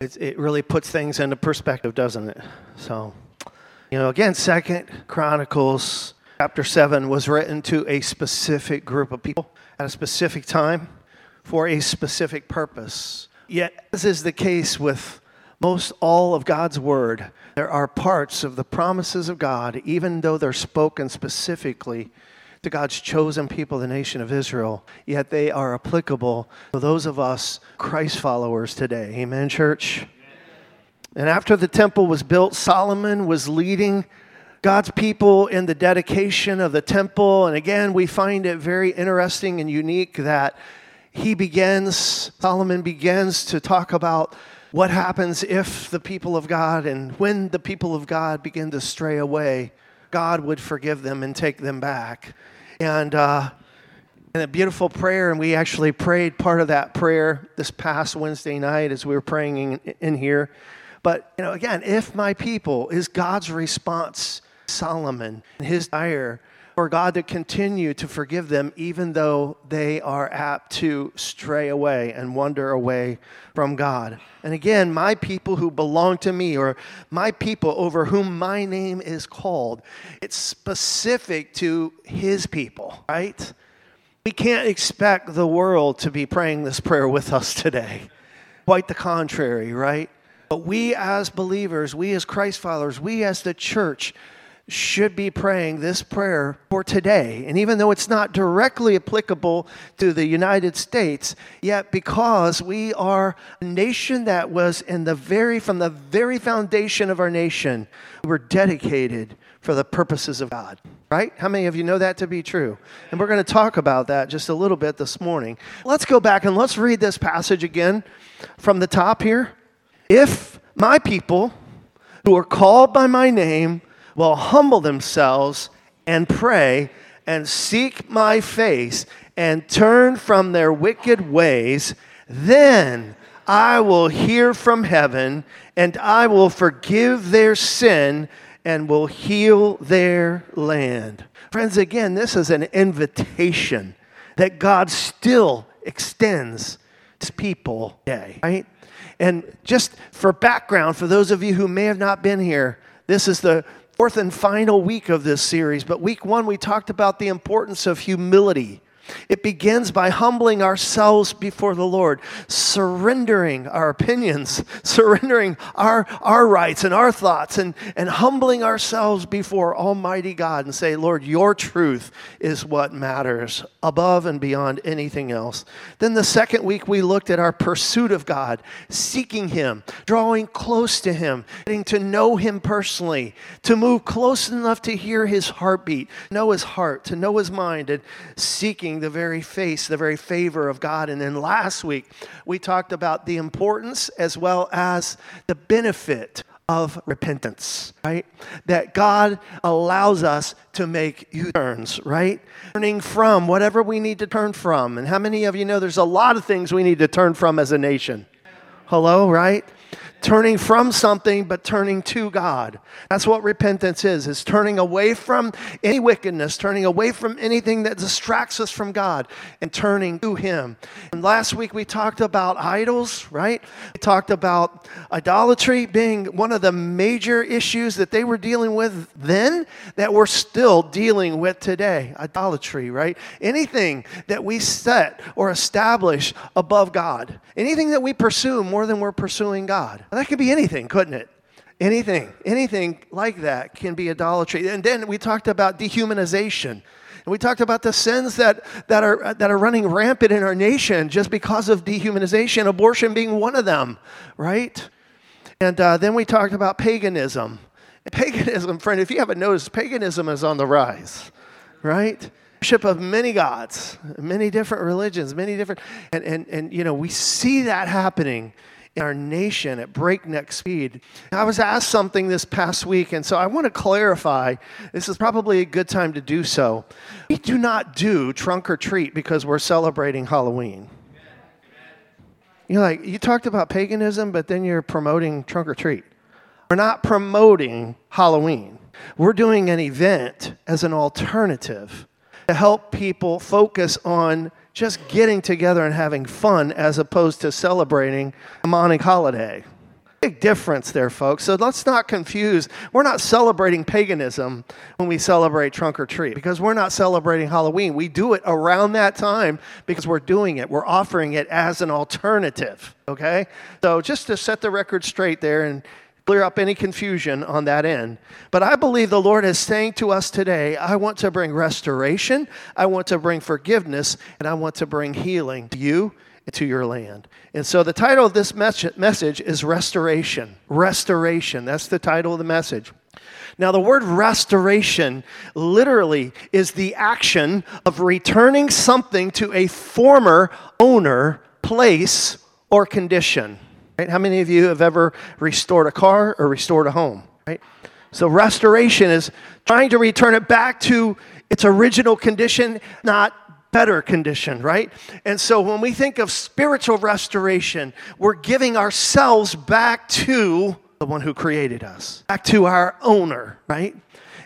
it, it really puts things into perspective, doesn't it? So, you know, again, Second Chronicles chapter 7 was written to a specific group of people at a specific time for a specific purpose. Yet, as is the case with most all of God's word, there are parts of the promises of God, even though they're spoken specifically to God's chosen people, the nation of Israel, yet they are applicable to those of us Christ followers today. Amen, church? And after the temple was built, Solomon was leading God's people in the dedication of the temple. And again, we find it very interesting and unique that he begins, Solomon begins to talk about what happens if the people of God and when the people of God begin to stray away, God would forgive them and take them back. And, uh, and a beautiful prayer, and we actually prayed part of that prayer this past Wednesday night as we were praying in, in here. But, you know, again, if my people is God's response, Solomon, his desire for God to continue to forgive them, even though they are apt to stray away and wander away from God. And again, my people who belong to me, or my people over whom my name is called, it's specific to his people, right? We can't expect the world to be praying this prayer with us today. Quite the contrary, right? But we as believers, we as Christ followers, we as the church, should be praying this prayer for today. And even though it's not directly applicable to the United States, yet because we are a nation that was in the very from the very foundation of our nation, we were dedicated for the purposes of God. Right? How many of you know that to be true? And we're going to talk about that just a little bit this morning. Let's go back and let's read this passage again from the top here. If my people who are called by my name will humble themselves and pray and seek my face and turn from their wicked ways, then I will hear from heaven and I will forgive their sin and will heal their land. Friends, again, this is an invitation that God still extends to people today, right? And just for background, for those of you who may have not been here, this is the fourth and final week of this series. But week one, we talked about the importance of humility it begins by humbling ourselves before the Lord, surrendering our opinions, surrendering our, our rights and our thoughts, and, and humbling ourselves before Almighty God and say, Lord, your truth is what matters above and beyond anything else. Then the second week, we looked at our pursuit of God, seeking Him, drawing close to Him, getting to know Him personally, to move close enough to hear His heartbeat, know His heart, to know His mind, and seeking the very face, the very favor of God. And then last week, we talked about the importance as well as the benefit of repentance, right? That God allows us to make U turns, right? Turning from whatever we need to turn from. And how many of you know there's a lot of things we need to turn from as a nation? Hello, right? Turning from something but turning to God. That's what repentance is. Is turning away from any wickedness, turning away from anything that distracts us from God and turning to him. And last week we talked about idols, right? We talked about idolatry being one of the major issues that they were dealing with then that we're still dealing with today. Idolatry, right? Anything that we set or establish above God. Anything that we pursue more than we're pursuing God. That could be anything, couldn't it? Anything, anything like that can be idolatry. And then we talked about dehumanization. And we talked about the sins that, that, are, that are running rampant in our nation just because of dehumanization, abortion being one of them, right? And uh, then we talked about paganism. Paganism, friend, if you haven't noticed, paganism is on the rise, right? Worship of many gods, many different religions, many different, and, and, and you know, we see that happening in our nation at breakneck speed. I was asked something this past week, and so I want to clarify. This is probably a good time to do so. We do not do trunk or treat because we're celebrating Halloween. You're like, you talked about paganism, but then you're promoting trunk or treat. We're not promoting Halloween. We're doing an event as an alternative to help people focus on just getting together and having fun as opposed to celebrating a morning holiday. Big difference there, folks. So let's not confuse. We're not celebrating paganism when we celebrate trunk or treat because we're not celebrating Halloween. We do it around that time because we're doing it. We're offering it as an alternative, okay? So just to set the record straight there and clear up any confusion on that end. But I believe the Lord is saying to us today, I want to bring restoration, I want to bring forgiveness, and I want to bring healing to you and to your land. And so the title of this message is Restoration. Restoration. That's the title of the message. Now, the word restoration literally is the action of returning something to a former owner, place, or condition. Right? How many of you have ever restored a car or restored a home? Right? So restoration is trying to return it back to its original condition, not better condition, right? And so when we think of spiritual restoration, we're giving ourselves back to the one who created us, back to our owner, right?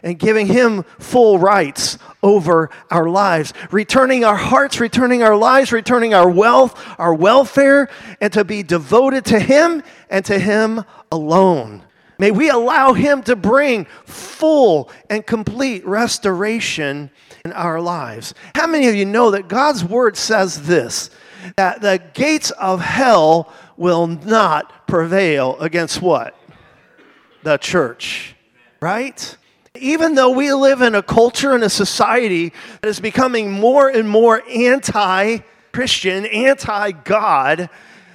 And giving Him full rights over our lives, returning our hearts, returning our lives, returning our wealth, our welfare, and to be devoted to Him and to Him alone. May we allow Him to bring full and complete restoration in our lives. How many of you know that God's Word says this? That the gates of hell will not prevail against what? The church, right? Even though we live in a culture and a society that is becoming more and more anti Christian, anti God,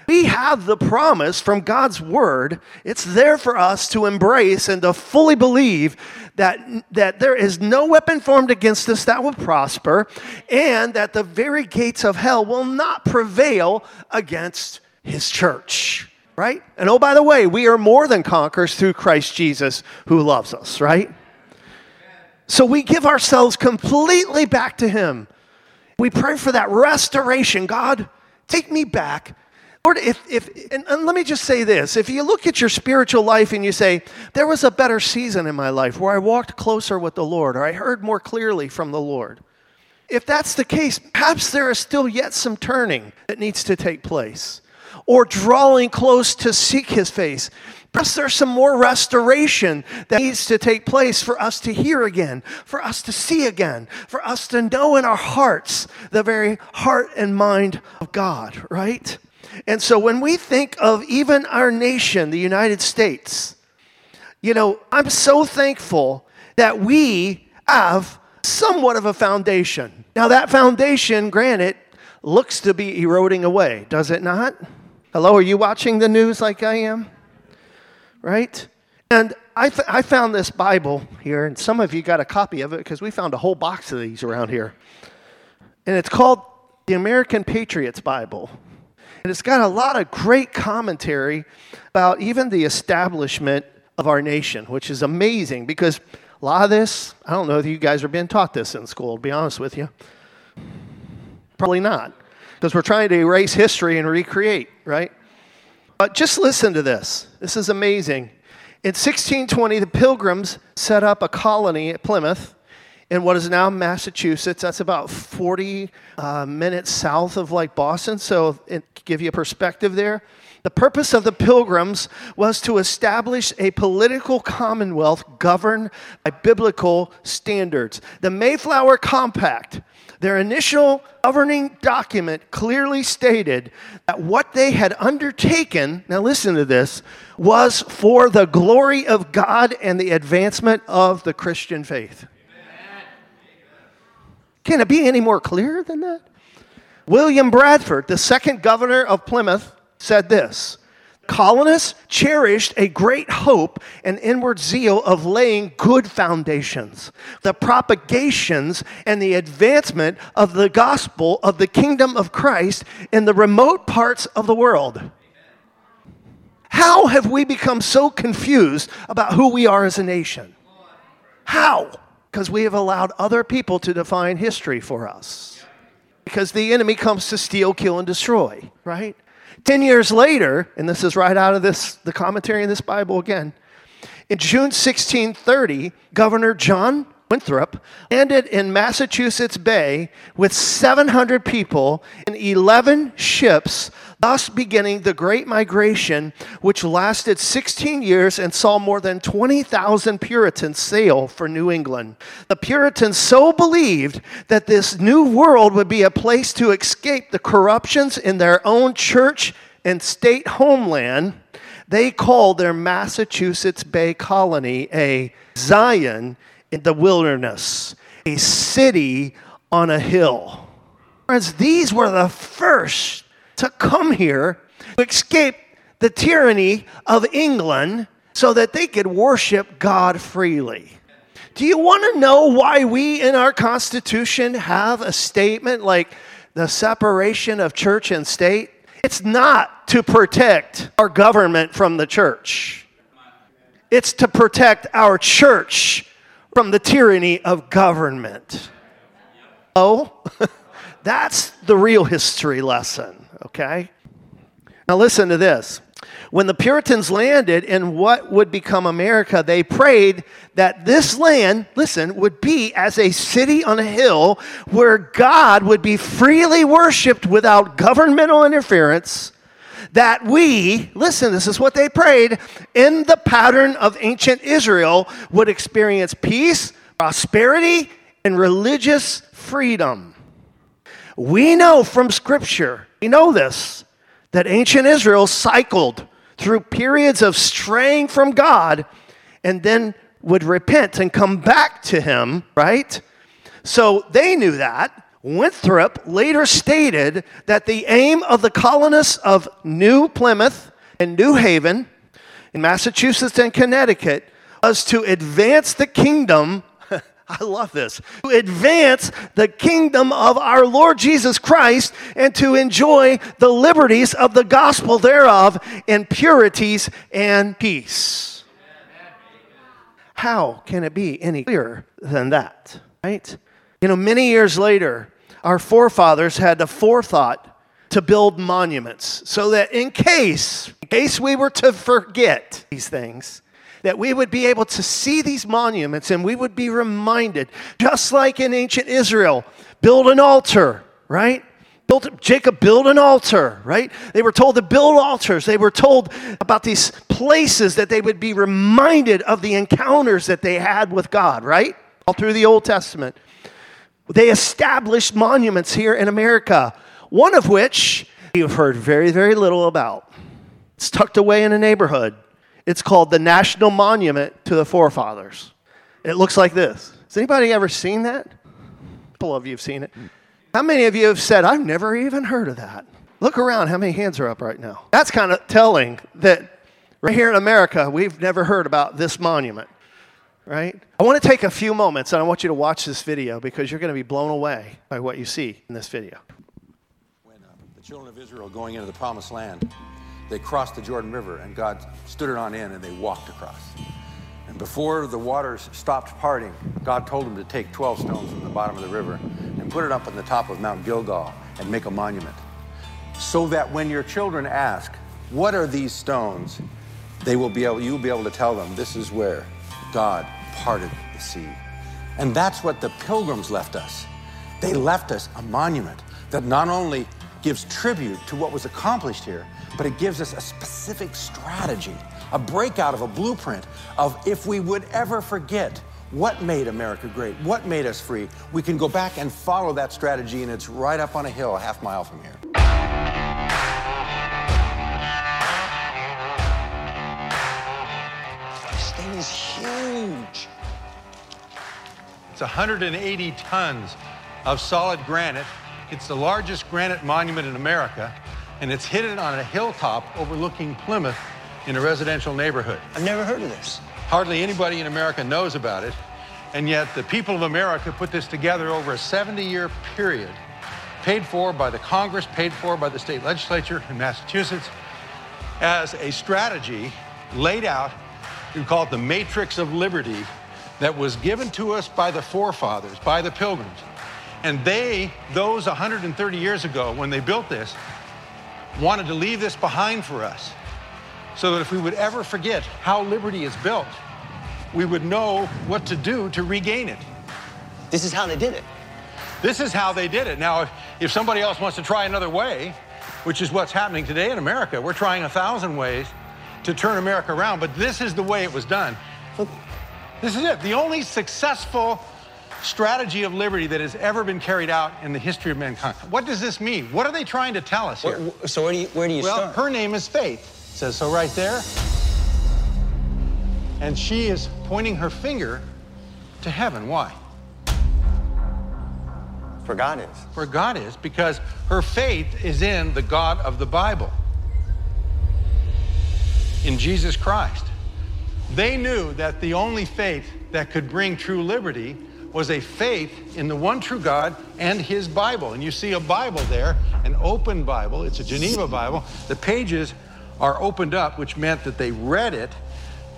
we have the promise from God's word. It's there for us to embrace and to fully believe that, that there is no weapon formed against us that will prosper, and that the very gates of hell will not prevail against his church. Right? And oh, by the way, we are more than conquerors through Christ Jesus who loves us, right? So we give ourselves completely back to Him. We pray for that restoration. God, take me back. Lord, if, if and, and, let me just say this if you look at your spiritual life and you say, there was a better season in my life where I walked closer with the Lord or I heard more clearly from the Lord, if that's the case, perhaps there is still yet some turning that needs to take place or drawing close to seek His face. Perhaps there's some more restoration that needs to take place for us to hear again, for us to see again, for us to know in our hearts the very heart and mind of God, right? And so when we think of even our nation, the United States, you know, I'm so thankful that we have somewhat of a foundation. Now, that foundation, granted, looks to be eroding away, does it not? Hello, are you watching the news like I am? Right? And I, th- I found this Bible here, and some of you got a copy of it because we found a whole box of these around here. And it's called the American Patriots Bible. And it's got a lot of great commentary about even the establishment of our nation, which is amazing because a lot of this, I don't know if you guys are being taught this in school, to be honest with you. Probably not, because we're trying to erase history and recreate, right? But just listen to this. This is amazing. In 1620, the Pilgrims set up a colony at Plymouth in what is now Massachusetts. That's about 40 uh, minutes south of like Boston. So, it give you a perspective there. The purpose of the Pilgrims was to establish a political commonwealth governed by biblical standards. The Mayflower Compact their initial governing document clearly stated that what they had undertaken, now listen to this, was for the glory of God and the advancement of the Christian faith. Can it be any more clear than that? William Bradford, the second governor of Plymouth, said this colonists cherished a great hope and inward zeal of laying good foundations, the propagations and the advancement of the gospel of the kingdom of Christ in the remote parts of the world. How have we become so confused about who we are as a nation? How? Because we have allowed other people to define history for us. Because the enemy comes to steal, kill, and destroy, right? Ten years later, and this is right out of this, the commentary in this Bible again, in June 1630, Governor John Winthrop landed in Massachusetts Bay with 700 people and 11 ships, thus beginning the Great Migration, which lasted 16 years and saw more than 20,000 Puritans sail for New England. The Puritans so believed that this new world would be a place to escape the corruptions in their own church and state homeland. They called their Massachusetts Bay colony a Zion in the wilderness, a city on a hill. Friends, these were the first to come here to escape the tyranny of England so that they could worship God freely. Do you want to know why we in our Constitution have a statement like the separation of church and state? It's not to protect our government from the church. It's to protect our church from the tyranny of government. Oh, that's the real history lesson, okay? Now, listen to this. When the Puritans landed in what would become America, they prayed that this land, listen, would be as a city on a hill where God would be freely worshiped without governmental interference that we, listen, this is what they prayed, in the pattern of ancient Israel, would experience peace, prosperity, and religious freedom. We know from Scripture, we know this, that ancient Israel cycled through periods of straying from God and then would repent and come back to Him, right? So they knew that. Winthrop later stated that the aim of the colonists of New Plymouth and New Haven in Massachusetts and Connecticut was to advance the kingdom. I love this. To advance the kingdom of our Lord Jesus Christ and to enjoy the liberties of the gospel thereof in purities and peace. How can it be any clearer than that? Right? You know, many years later, our forefathers had the forethought to build monuments so that in case, in case we were to forget these things, that we would be able to see these monuments and we would be reminded, just like in ancient Israel, build an altar, right? Built, Jacob built an altar, right? They were told to build altars. They were told about these places that they would be reminded of the encounters that they had with God, right? All through the Old Testament. They established monuments here in America, one of which you've heard very, very little about. It's tucked away in a neighborhood. It's called the National Monument to the Forefathers. It looks like this. Has anybody ever seen that? A couple of you have seen it. How many of you have said, I've never even heard of that? Look around, how many hands are up right now? That's kind of telling that right here in America, we've never heard about this monument right? I want to take a few moments and I want you to watch this video because you're going to be blown away by what you see in this video. When uh, the children of Israel going into the promised land, they crossed the Jordan River and God stood it on in and they walked across. And before the waters stopped parting, God told them to take 12 stones from the bottom of the river and put it up on the top of Mount Gilgal and make a monument. So that when your children ask, what are these stones? They will be able, you will be able to tell them, this is where God parted the sea. And that's what the pilgrims left us. They left us a monument that not only gives tribute to what was accomplished here, but it gives us a specific strategy, a breakout of a blueprint of if we would ever forget what made America great, what made us free, we can go back and follow that strategy, and it's right up on a hill a half mile from here. This thing is huge. It's 180 tons of solid granite. It's the largest granite monument in America, and it's hidden on a hilltop overlooking Plymouth in a residential neighborhood. I've never heard of this. Hardly anybody in America knows about it, and yet the people of America put this together over a 70 year period, paid for by the Congress, paid for by the state legislature in Massachusetts, as a strategy laid out. We call it the Matrix of Liberty that was given to us by the forefathers, by the pilgrims. And they, those 130 years ago, when they built this, wanted to leave this behind for us so that if we would ever forget how liberty is built, we would know what to do to regain it. This is how they did it. This is how they did it. Now, if, if somebody else wants to try another way, which is what's happening today in America, we're trying a thousand ways to turn America around, but this is the way it was done. This is it. The only successful strategy of liberty that has ever been carried out in the history of mankind. What does this mean? What are they trying to tell us here? Where- so where do you, where do you well, start? her name is Faith. It says so right there. And she is pointing her finger to heaven. Why? For God is. For God is, because her faith is in the God of the Bible, in Jesus Christ. They knew that the only faith that could bring true liberty was a faith in the one true God and his Bible. And you see a Bible there, an open Bible. It's a Geneva Bible. The pages are opened up, which meant that they read it.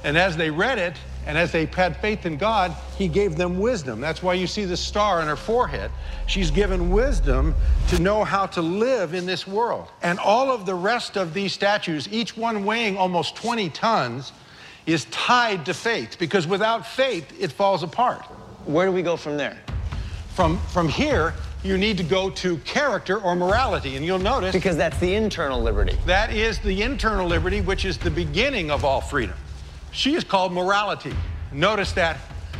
And as they read it, and as they had faith in God, He gave them wisdom. That's why you see the star on her forehead. She's given wisdom to know how to live in this world. And all of the rest of these statues, each one weighing almost 20 tons, is tied to faith because without faith, it falls apart. Where do we go from there? From, from here, you need to go to character or morality. And you'll notice Because that's the internal liberty. that is the internal liberty, which is the beginning of all freedom. She is called morality. Notice that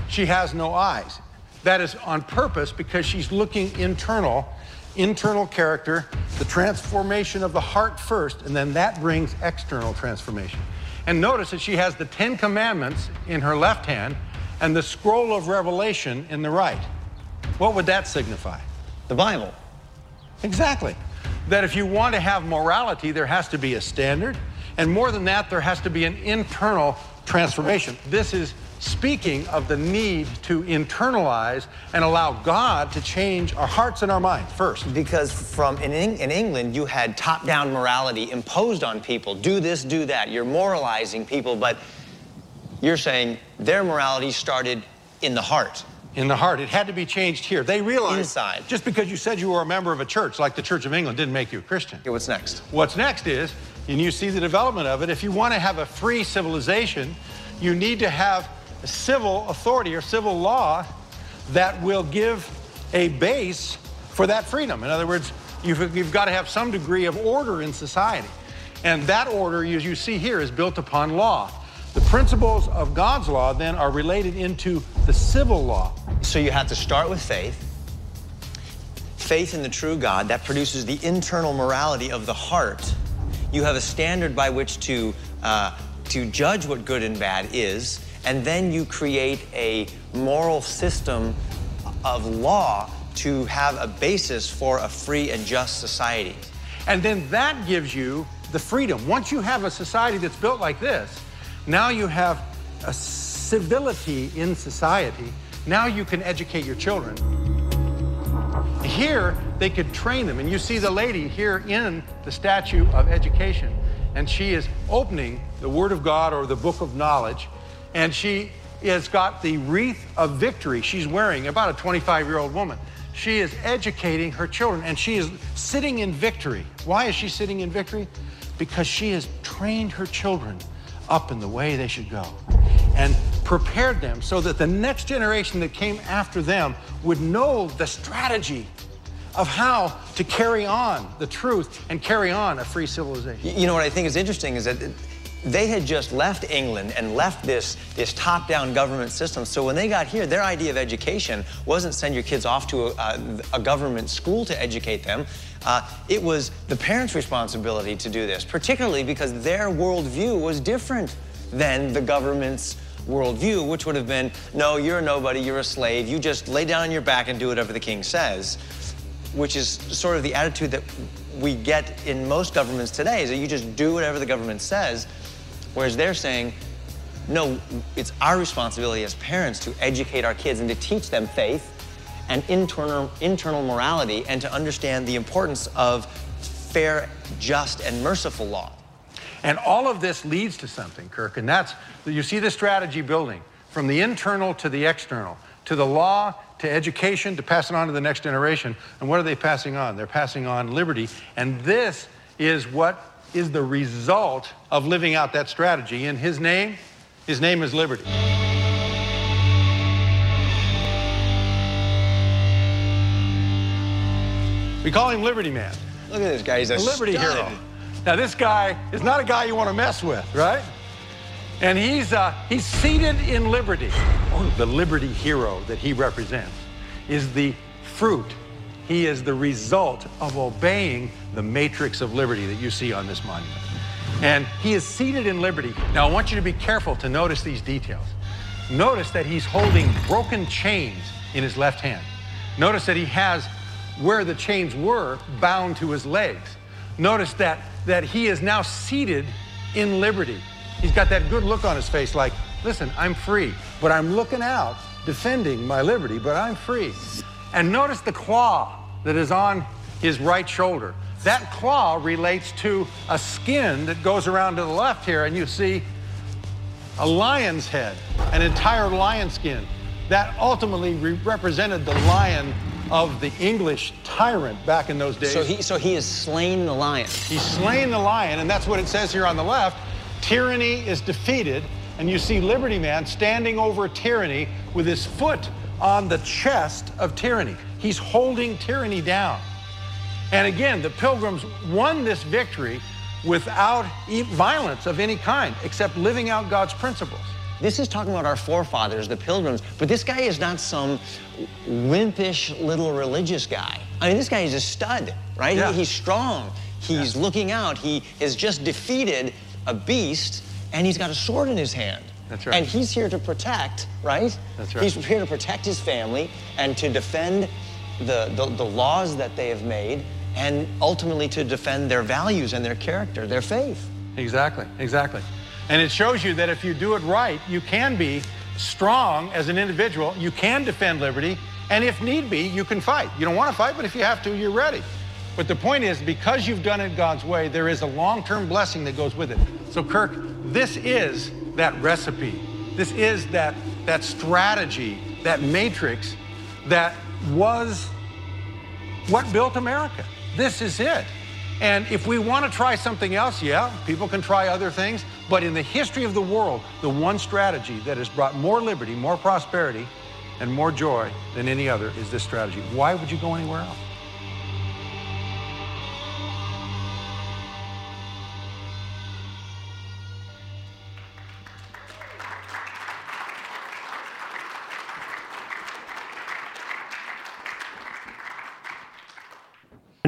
she has no eyes. That is on purpose because she's looking internal, internal character, the transformation of the heart first, and then that brings external transformation. And notice that she has the Ten Commandments in her left hand and the scroll of Revelation in the right. What would that signify? The Bible. Exactly. That if you want to have morality, there has to be a standard. And more than that, there has to be an internal transformation. This is speaking of the need to internalize and allow God to change our hearts and our minds first. Because from in, in England, you had top-down morality imposed on people. Do this, do that. You're moralizing people, but you're saying their morality started in the heart. In the heart, it had to be changed here. They realized Inside. just because you said you were a member of a church like the Church of England didn't make you a Christian. Okay, what's next? What's next is, and you see the development of it, if you want to have a free civilization, you need to have a civil authority or civil law that will give a base for that freedom. In other words, you've, you've got to have some degree of order in society. And that order, as you see here, is built upon law. The principles of God's law then are related into the civil law. So you have to start with faith. Faith in the true God that produces the internal morality of the heart. You have a standard by which to uh, to judge what good and bad is, and then you create a moral system of law to have a basis for a free and just society. And then that gives you the freedom. Once you have a society that's built like this, now you have a civility in society. Now you can educate your children. Here, they could train them. And you see the lady here in the statue of education, and she is opening the Word of God or the book of knowledge, and she has got the wreath of victory she's wearing, about a 25 year old woman. She is educating her children, and she is sitting in victory. Why is she sitting in victory? Because she has trained her children up in the way they should go and prepared them so that the next generation that came after them would know the strategy of how to carry on the truth and carry on a free civilization. You know what I think is interesting is that they had just left England and left this, this top-down government system. So when they got here, their idea of education wasn't send your kids off to a, a, a government school to educate them. Uh, it was the parents' responsibility to do this, particularly because their worldview was different than the government's worldview, which would have been, no, you're a nobody, you're a slave, you just lay down on your back and do whatever the king says which is sort of the attitude that we get in most governments today is that you just do whatever the government says whereas they're saying no it's our responsibility as parents to educate our kids and to teach them faith and internal internal morality and to understand the importance of fair just and merciful law And all of this leads to something, Kirk, and that's you see the strategy building from the internal to the external, to the law, to education, to pass it on to the next generation. And what are they passing on? They're passing on liberty. And this is what is the result of living out that strategy. In his name, his name is liberty. We call him Liberty Man. Look at this guy. He's a, a Liberty stud. hero. Now, this guy is not a guy you want to mess with, right? And he's, uh, he's seated in liberty. Oh, the liberty hero that he represents is the fruit. He is the result of obeying the matrix of liberty that you see on this monument. And he is seated in liberty. Now, I want you to be careful to notice these details. Notice that he's holding broken chains in his left hand. Notice that he has where the chains were bound to his legs. Notice that, that he is now seated in liberty. He's got that good look on his face like, listen, I'm free, but I'm looking out, defending my liberty, but I'm free. And notice the claw that is on his right shoulder. That claw relates to a skin that goes around to the left here, and you see a lion's head, an entire lion skin. That ultimately re- represented the lion of the English tyrant back in those days. So he, so he has slain the lion. He's slain the lion, and that's what it says here on the left. Tyranny is defeated, and you see Liberty Man standing over tyranny with his foot on the chest of tyranny. He's holding tyranny down. And again, the pilgrims won this victory without violence of any kind, except living out God's principles. This is talking about our forefathers, the pilgrims, but this guy is not some wimpish little religious guy. I mean, this guy is a stud, right? Yeah. He, he's strong. He's looking out. He has just defeated a beast, and he's got a sword in his hand. That's right. And he's here to protect, right? That's right. He's here to protect his family and to defend the, the, the laws that they have made and ultimately to defend their values and their character, their faith. Exactly, exactly. And it shows you that if you do it right, you can be strong as an individual, you can defend liberty, and if need be, you can fight. You don't want to fight, but if you have to, you're ready. But the point is, because you've done it God's way, there is a long term blessing that goes with it. So, Kirk, this is that recipe. This is that, that strategy, that matrix that was what built America. This is it. And if we want to try something else, yeah, people can try other things. But in the history of the world, the one strategy that has brought more liberty, more prosperity, and more joy than any other is this strategy. Why would you go anywhere else?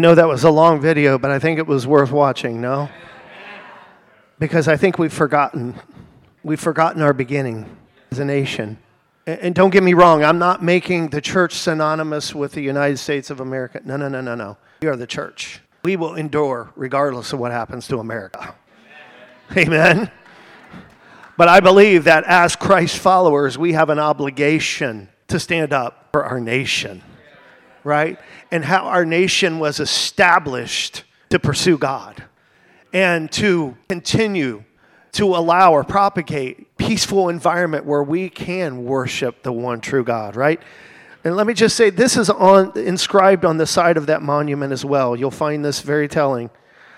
Know that was a long video, but I think it was worth watching, no? Because I think we've forgotten. We've forgotten our beginning as a nation. And don't get me wrong, I'm not making the church synonymous with the United States of America. No, no, no, no, no. We are the church. We will endure regardless of what happens to America. Amen. But I believe that as Christ followers, we have an obligation to stand up for our nation right? And how our nation was established to pursue God and to continue to allow or propagate peaceful environment where we can worship the one true God, right? And let me just say this is on inscribed on the side of that monument as well. You'll find this very telling.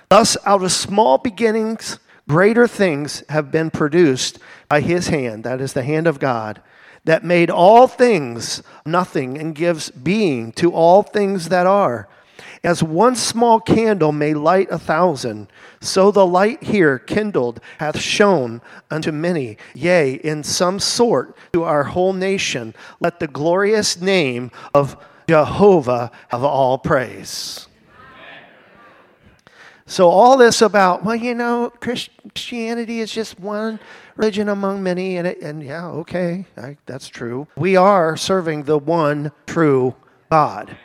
Thus out of small beginnings greater things have been produced by his hand, that is the hand of God that made all things nothing and gives being to all things that are. As one small candle may light a thousand, so the light here kindled hath shone unto many, yea, in some sort to our whole nation. Let the glorious name of Jehovah have all praise. So, all this about, well, you know, Christianity is just one religion among many, and, it, and yeah, okay, I, that's true. We are serving the one true God.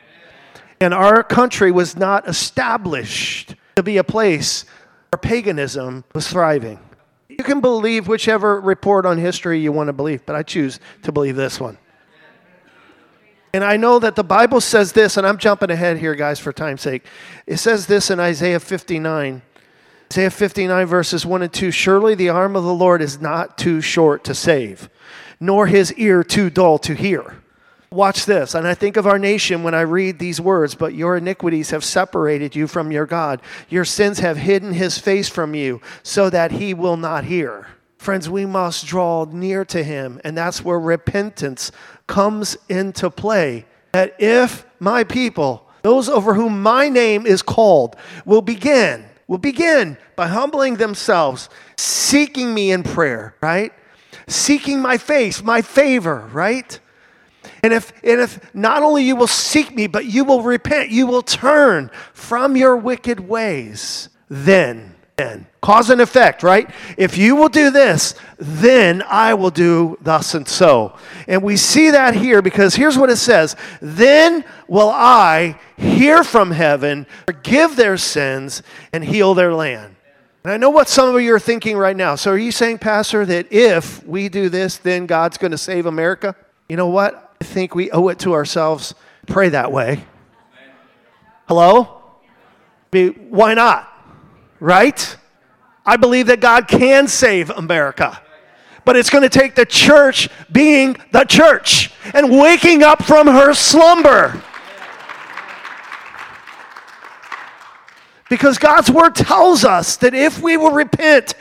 And our country was not established to be a place where paganism was thriving. You can believe whichever report on history you want to believe, but I choose to believe this one. And I know that the Bible says this, and I'm jumping ahead here, guys, for time's sake. It says this in Isaiah 59. Isaiah 59, verses 1 and 2 Surely the arm of the Lord is not too short to save, nor his ear too dull to hear. Watch this. And I think of our nation when I read these words, but your iniquities have separated you from your God. Your sins have hidden his face from you so that he will not hear. Friends, we must draw near to him, and that's where repentance comes into play. That if my people those over whom my name is called, will begin, will begin by humbling themselves, seeking me in prayer, right? Seeking my face, my favor, right? And if, and if not only you will seek me, but you will repent, you will turn from your wicked ways, then, then, cause and effect, right? If you will do this, then I will do thus and so. And we see that here because here's what it says Then will I hear from heaven, forgive their sins, and heal their land. And I know what some of you are thinking right now. So are you saying, Pastor, that if we do this, then God's going to save America? You know what? I think we owe it to ourselves pray that way. Hello? Why not? Right? I believe that God can save America. But it's going to take the church being the church and waking up from her slumber. Because God's word tells us that if we will repent,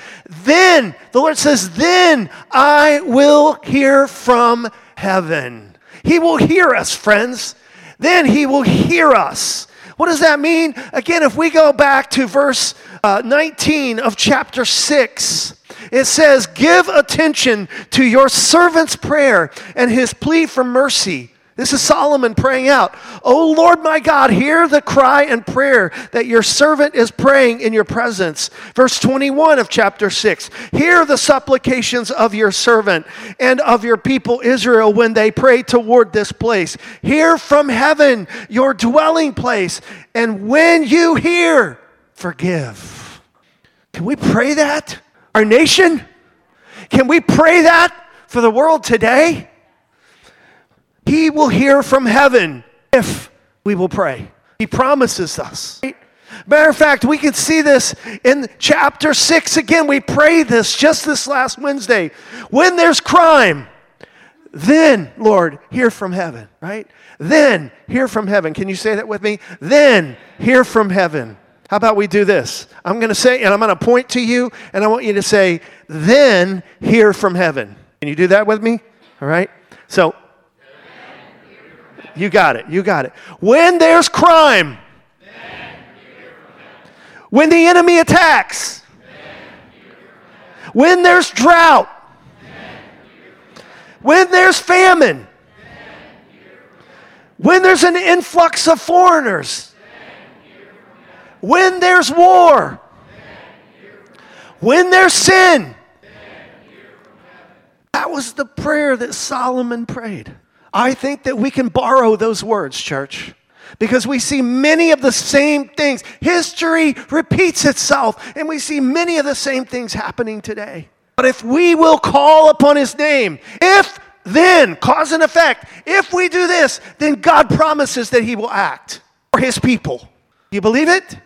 then, the Lord says, then I will hear from heaven. He will hear us, friends. Then he will hear us. What does that mean? Again, if we go back to verse uh, 19 of chapter 6, it says, Give attention to your servant's prayer and his plea for mercy this is Solomon praying out, Oh Lord my God, hear the cry and prayer that your servant is praying in your presence. Verse 21 of chapter 6 Hear the supplications of your servant and of your people Israel when they pray toward this place. Hear from heaven your dwelling place, and when you hear, forgive. Can we pray that? Our nation? Can we pray that for the world today? He will hear from heaven if we will pray. He promises us. Matter of fact, we can see this in chapter 6 again. We prayed this just this last Wednesday. When there's crime, then, Lord, hear from heaven, right? Then hear from heaven. Can you say that with me? Then hear from heaven. How about we do this? I'm going to say, and I'm going to point to you, and I want you to say, then hear from heaven. Can you do that with me? All right? So you got it. You got it. When there's crime, when the enemy attacks, when there's drought, when there's famine, when there's an influx of foreigners, when there's war, when there's sin. That was the prayer that Solomon prayed. I think that we can borrow those words, church, because we see many of the same things. History repeats itself, and we see many of the same things happening today. But if we will call upon his name, if then, cause and effect, if we do this, then God promises that he will act for his people. You believe it?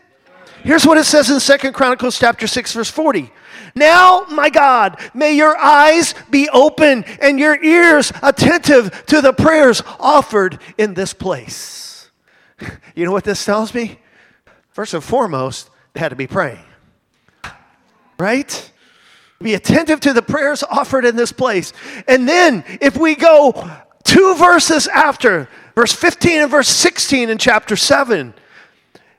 Here's what it says in Second Chronicles chapter 6 verse 40. Now, my God, may your eyes be open and your ears attentive to the prayers offered in this place. You know what this tells me? First and foremost, they had to be praying. Right? Be attentive to the prayers offered in this place. And then, if we go two verses after, verse 15 and verse 16 in chapter 7,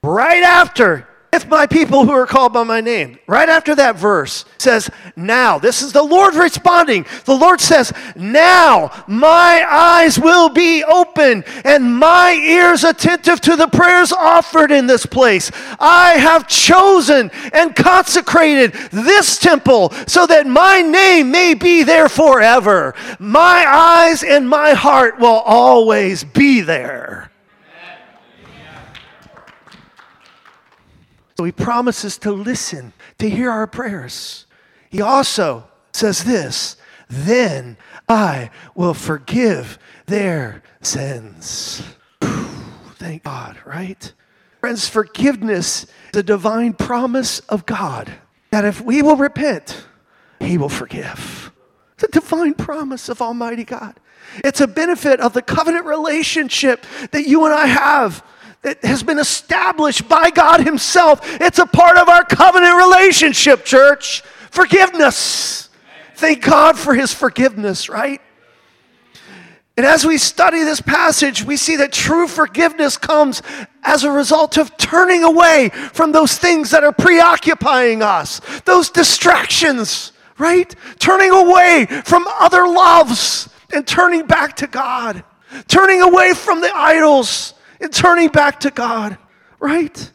right after if my people who are called by my name. Right after that verse says, Now, this is the Lord responding. The Lord says, Now my eyes will be open and my ears attentive to the prayers offered in this place. I have chosen and consecrated this temple so that my name may be there forever. My eyes and my heart will always be there. So he promises to listen, to hear our prayers. He also says this then I will forgive their sins. Thank God, right? Friends, forgiveness is a divine promise of God that if we will repent, He will forgive. It's a divine promise of Almighty God. It's a benefit of the covenant relationship that you and I have that has been established by God Himself. It's a part of our covenant relationship, church. Forgiveness. Thank God for His forgiveness, right? And as we study this passage, we see that true forgiveness comes as a result of turning away from those things that are preoccupying us, those distractions, right? Turning away from other loves and turning back to God, turning away from the idols and turning back to God, right?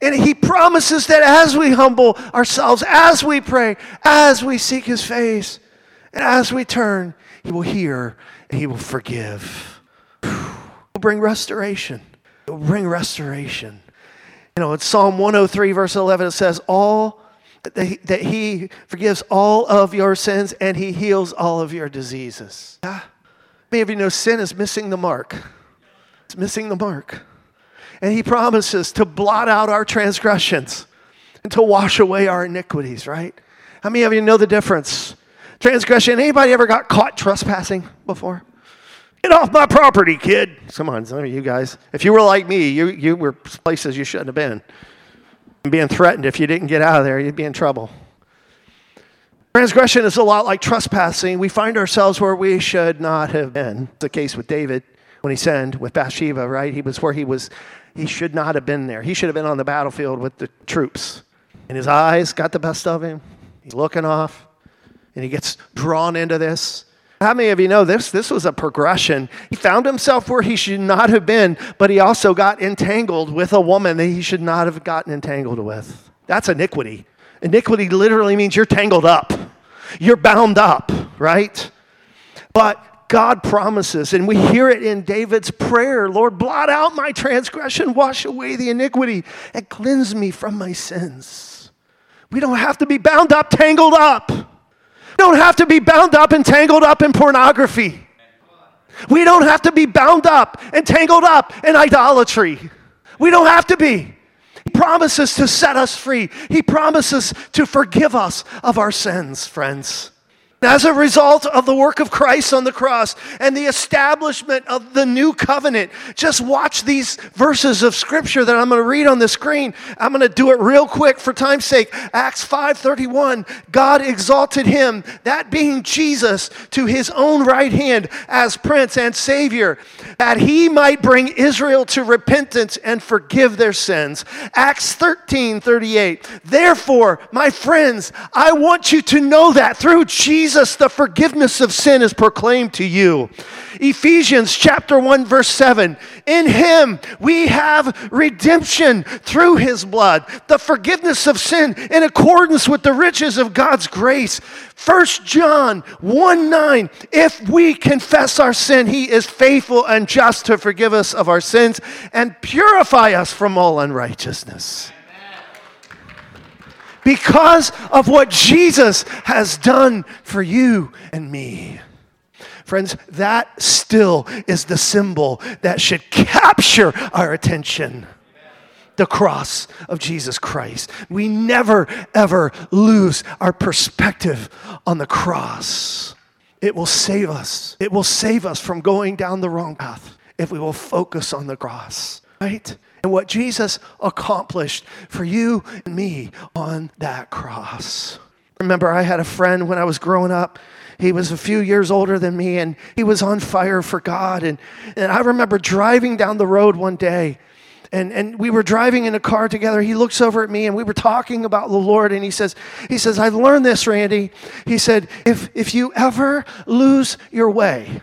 And he promises that as we humble ourselves, as we pray, as we seek his face, and as we turn, he will hear and he will forgive. He'll bring restoration. He'll bring restoration. You know, in Psalm 103, verse 11, it says, All that he forgives all of your sins and he heals all of your diseases. Yeah? Many of you know sin is missing the mark. It's missing the mark. And he promises to blot out our transgressions and to wash away our iniquities, right? How many of you know the difference transgression. Anybody ever got caught trespassing before? Get off my property, kid. Come on, some of you guys. If you were like me, you, you were places you shouldn't have been. Being threatened if you didn't get out of there, you'd be in trouble. Transgression is a lot like trespassing. We find ourselves where we should not have been. It's the case with David when he sinned with Bathsheba, right? He was where he was, he should not have been there. He should have been on the battlefield with the troops. And his eyes got the best of him. He's looking off and he gets drawn into this. How many of you know this? This was a progression. He found himself where he should not have been, but he also got entangled with a woman that he should not have gotten entangled with. That's iniquity. Iniquity literally means you're tangled up, you're bound up, right? But God promises, and we hear it in David's prayer Lord, blot out my transgression, wash away the iniquity, and cleanse me from my sins. We don't have to be bound up, tangled up We don't have to be bound up and tangled up in pornography. We don't have to be bound up and tangled up in idolatry. We don't have to be. He promises to set us free. He promises to forgive us of our sins, friends. As a result of the work of Christ on the cross and the establishment of the new covenant, just watch these verses of scripture that I'm going to read on the screen. I'm going to do it real quick for time's sake. Acts 5:31, God exalted him, that being Jesus, to his own right hand as prince and savior, that he might bring Israel to repentance and forgive their sins. Acts 13:38. Therefore, my friends, I want you to know that through Jesus Jesus, the forgiveness of sin is proclaimed to you. Ephesians chapter 1 verse 7. In him we have redemption through his blood, the forgiveness of sin in accordance with the riches of God's grace. 1 John 1 9. If we confess our sin, he is faithful and just to forgive us of our sins and purify us from all unrighteousness because of what Jesus has done for you and me. Friends, that still is the symbol that should capture our attention. The cross of Jesus Christ. We never, ever lose our perspective on the cross. It will save us. It will save us from going down the wrong path if we will focus on the cross, right? And what Jesus accomplished for you and me on that cross. Remember, I had a friend when I was growing up. He was a few years older than me, and he was on fire for God. And, and I remember driving down the road one day, and, and we were driving in a car together. He looks over at me, and we were talking about the Lord, and he says, he says, I've learned this, Randy. He said, if, if you ever lose your way,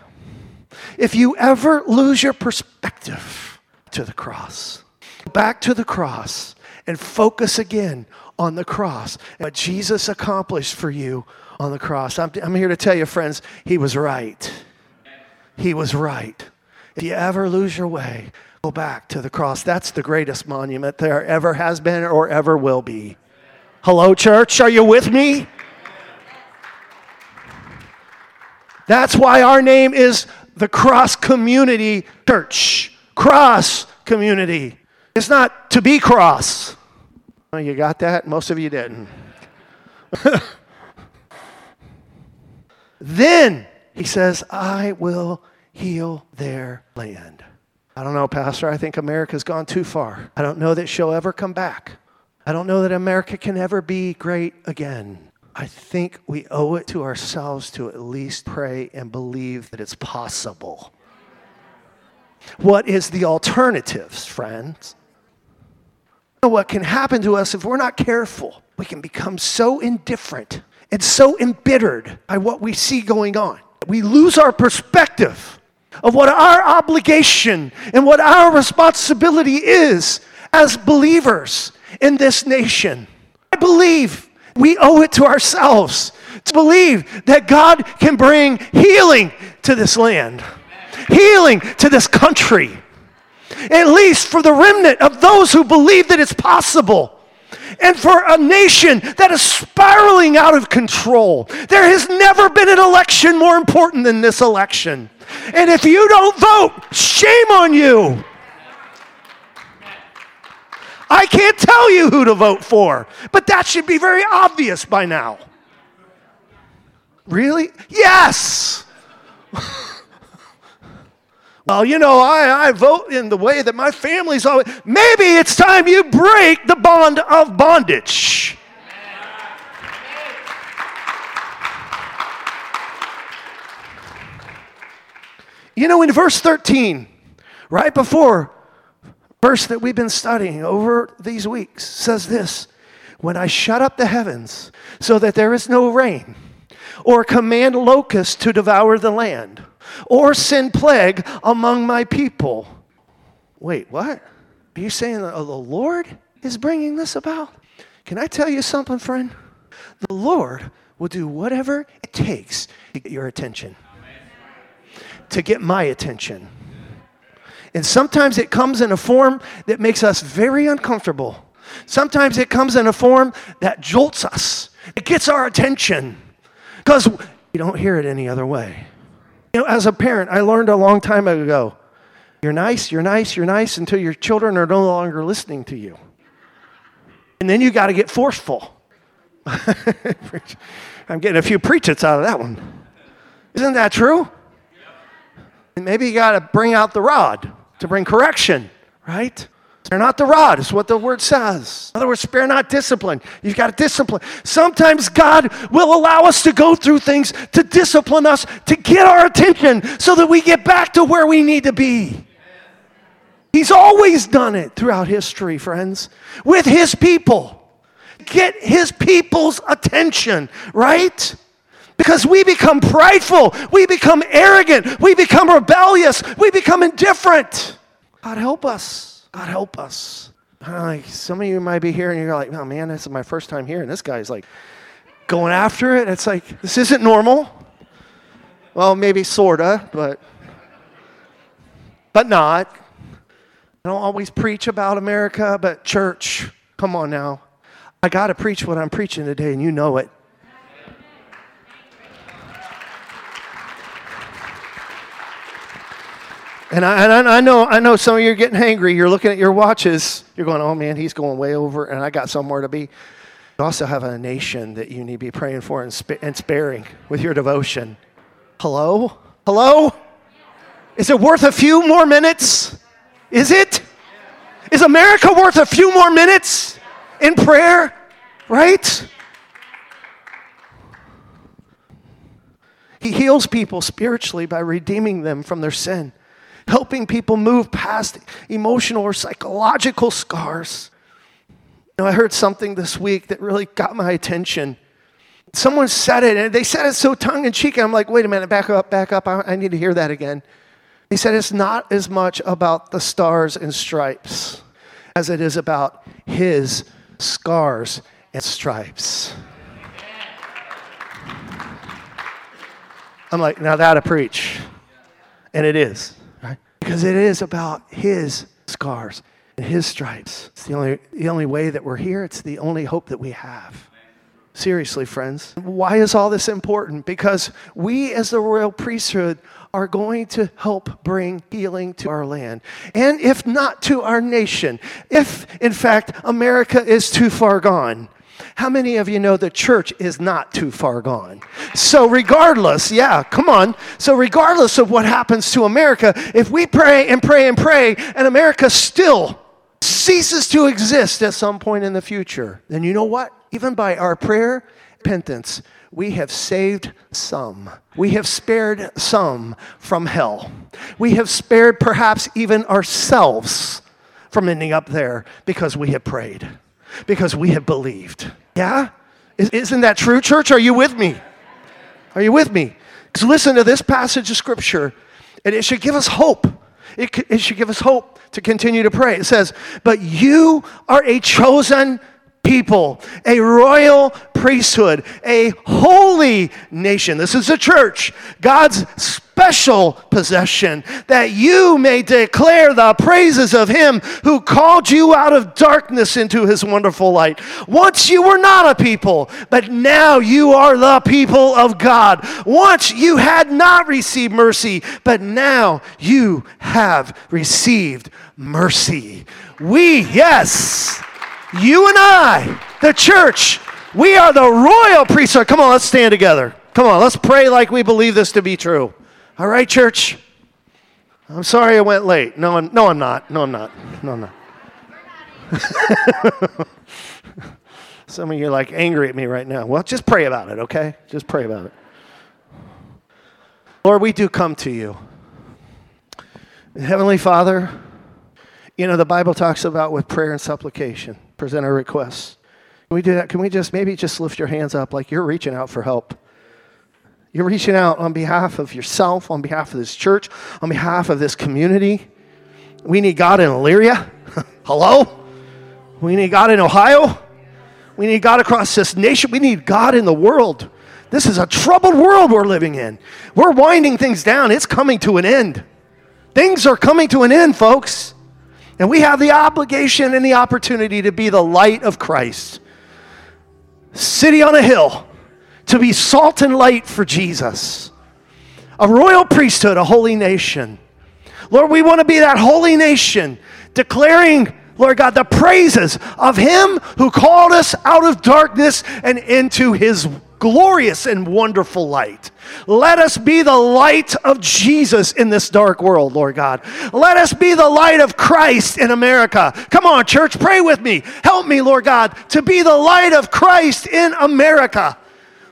if you ever lose your perspective to the cross, back to the cross and focus again on the cross and what Jesus accomplished for you on the cross. I'm, I'm here to tell you, friends, he was right. He was right. If you ever lose your way, go back to the cross. That's the greatest monument there ever has been or ever will be. Hello, church, are you with me? That's why our name is the Cross Community Church. Cross Community. It's not to be cross. Oh, you got that? Most of you didn't. then he says, I will heal their land. I don't know, Pastor. I think America's gone too far. I don't know that she'll ever come back. I don't know that America can ever be great again. I think we owe it to ourselves to at least pray and believe that it's possible. What is the alternatives, friends? What can happen to us if we're not careful? We can become so indifferent and so embittered by what we see going on. We lose our perspective of what our obligation and what our responsibility is as believers in this nation. I believe we owe it to ourselves to believe that God can bring healing to this land, healing to this country, at least for the remnant of those who believe that it's possible. And for a nation that is spiraling out of control, there has never been an election more important than this election. And if you don't vote, shame on you. I can't tell you who to vote for, but that should be very obvious by now. Really? Yes. well, you know, I, I vote in the way that my family's always. Maybe it's time you break the bond of bondage. You know, in verse 13, right before verse that we've been studying over these weeks, says this When I shut up the heavens so that there is no rain, or command locusts to devour the land, or send plague among my people. Wait, what? Are you saying the Lord is bringing this about? Can I tell you something, friend? The Lord will do whatever it takes to get your attention, to get my attention. And sometimes it comes in a form that makes us very uncomfortable. Sometimes it comes in a form that jolts us, it gets our attention because we don't hear it any other way. You know, as a parent, I learned a long time ago you're nice, you're nice, you're nice until your children are no longer listening to you. And then you got to get forceful. I'm getting a few preachets out of that one. Isn't that true? And maybe you got to bring out the rod to bring correction, right? Spare not the rod, is what the word says. In other words, spare not discipline. You've got to discipline. Sometimes God will allow us to go through things to discipline us, to get our attention, so that we get back to where we need to be. He's always done it throughout history, friends, with his people. Get his people's attention, right? Because we become prideful, we become arrogant, we become rebellious, we become indifferent. God help us. God help us. Like some of you might be here and you're like, oh man, this is my first time here, and this guy's like going after it. It's like, this isn't normal. Well, maybe sorta, but but not. I don't always preach about America, but church, come on now. I got to preach what I'm preaching today, and you know it. And I, and I know, I know some of you are getting angry. You're looking at your watches. You're going, oh man, he's going way over, and I got somewhere to be. You also have a nation that you need to be praying for and, and sparing with your devotion. Hello? Hello? Is it worth a few more minutes? Is it? Is America worth a few more minutes in prayer? Right? He heals people spiritually by redeeming them from their sin helping people move past emotional or psychological scars. You know, I heard something this week that really got my attention. Someone said it, and they said it so tongue in cheek. I'm like, wait a minute, back up, back up. I, I need to hear that again. He said it's not as much about the stars and stripes as it is about his scars and stripes. I'm like, now that'll preach. And it is. Because it is about his scars and his stripes. It's the only, the only way that we're here, it's the only hope that we have. Seriously, friends. Why is all this important? Because we, as the royal priesthood, are going to help bring healing to our land. And if not to our nation, if in fact America is too far gone, how many of you know the church is not too far gone? So, regardless, yeah, come on. So, regardless of what happens to America, if we pray and pray and pray and America still ceases to exist at some point in the future, then you know what? Even by our prayer, repentance, we have saved some. We have spared some from hell. We have spared perhaps even ourselves from ending up there because we have prayed, because we have believed. Yeah? Isn't that true, church? Are you with me? Are you with me? Because listen to this passage of scripture, and it should give us hope. It, it should give us hope to continue to pray. It says, But you are a chosen people, a royal priesthood, a holy nation. This is a church, God's special possession, that you may declare the praises of him who called you out of darkness into his wonderful light. Once you were not a people, but now you are the people of God. Once you had not received mercy, but now you have received mercy. We, yes you and I, the church, we are the royal priesthood. Come on, let's stand together. Come on, let's pray like we believe this to be true. All right, church? I'm sorry I went late. No, I'm, no, I'm not. No, I'm not. No, I'm not. Some of you are like angry at me right now. Well, just pray about it, okay? Just pray about it. Lord, we do come to you. Heavenly Father, you know, the Bible talks about with prayer and supplication present our requests. Can we do that? Can we just maybe just lift your hands up like you're reaching out for help? You're reaching out on behalf of yourself, on behalf of this church, on behalf of this community. We need God in Elyria. Hello? We need God in Ohio. We need God across this nation. We need God in the world. This is a troubled world we're living in. We're winding things down. It's coming to an end. Things are coming to an end, folks. And we have the obligation and the opportunity to be the light of Christ. City on a hill, to be salt and light for Jesus. A royal priesthood, a holy nation. Lord, we want to be that holy nation, declaring, Lord God, the praises of Him who called us out of darkness and into His glorious and wonderful light. Let us be the light of Jesus in this dark world, Lord God. Let us be the light of Christ in America. Come on, church, pray with me. Help me, Lord God, to be the light of Christ in America.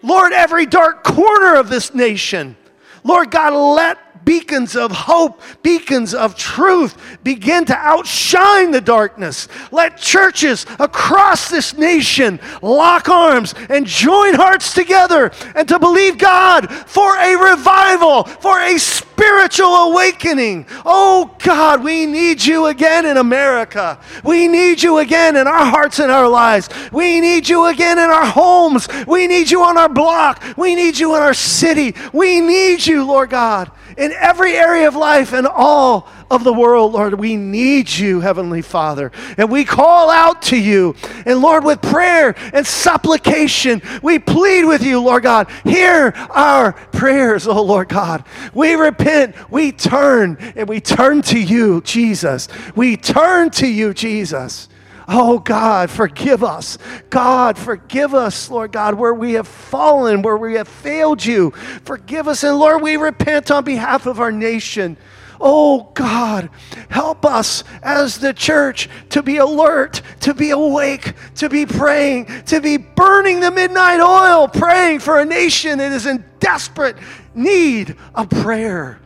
Lord, every dark corner of this nation. Lord God, let beacons of hope, beacons of truth begin to outshine the darkness. Let churches across this nation lock arms and join hearts together and to believe God for a revival, for a spiritual awakening. Oh God, we need you again in America. We need you again in our hearts and our lives. We need you again in our homes. We need you on our block. We need you in our city. We need you, Lord God in every area of life and all of the world, Lord. We need you, Heavenly Father. And we call out to you. And Lord, with prayer and supplication, we plead with you, Lord God. Hear our prayers, oh Lord God. We repent, we turn, and we turn to you, Jesus. We turn to you, Jesus. Oh God, forgive us. God, forgive us, Lord God, where we have fallen, where we have failed you. Forgive us. And Lord, we repent on behalf of our nation. Oh God, help us as the church to be alert, to be awake, to be praying, to be burning the midnight oil, praying for a nation that is in desperate need of prayer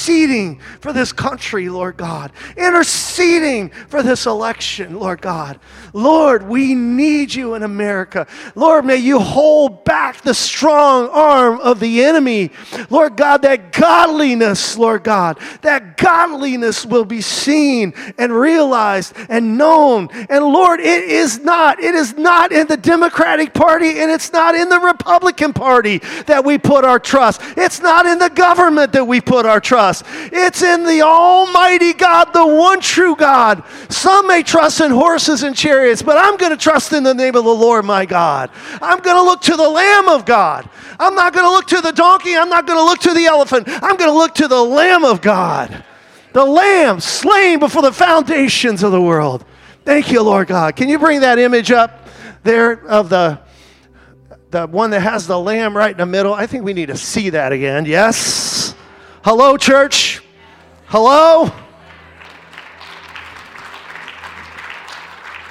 interceding for this country, Lord God, interceding for this election, Lord God. Lord, we need you in America. Lord, may you hold back the strong arm of the enemy. Lord God, that godliness, Lord God, that godliness will be seen and realized and known. And Lord, it is not, it is not in the Democratic Party and it's not in the Republican Party that we put our trust. It's not in the government that we put our trust. It's in the Almighty God, the one true God. Some may trust in horses and chariots, but I'm going to trust in the name of the Lord my God. I'm going to look to the Lamb of God. I'm not going to look to the donkey. I'm not going to look to the elephant. I'm going to look to the Lamb of God. The Lamb slain before the foundations of the world. Thank you, Lord God. Can you bring that image up there of the the one that has the lamb right in the middle? I think we need to see that again. Yes. Hello, church. Hello.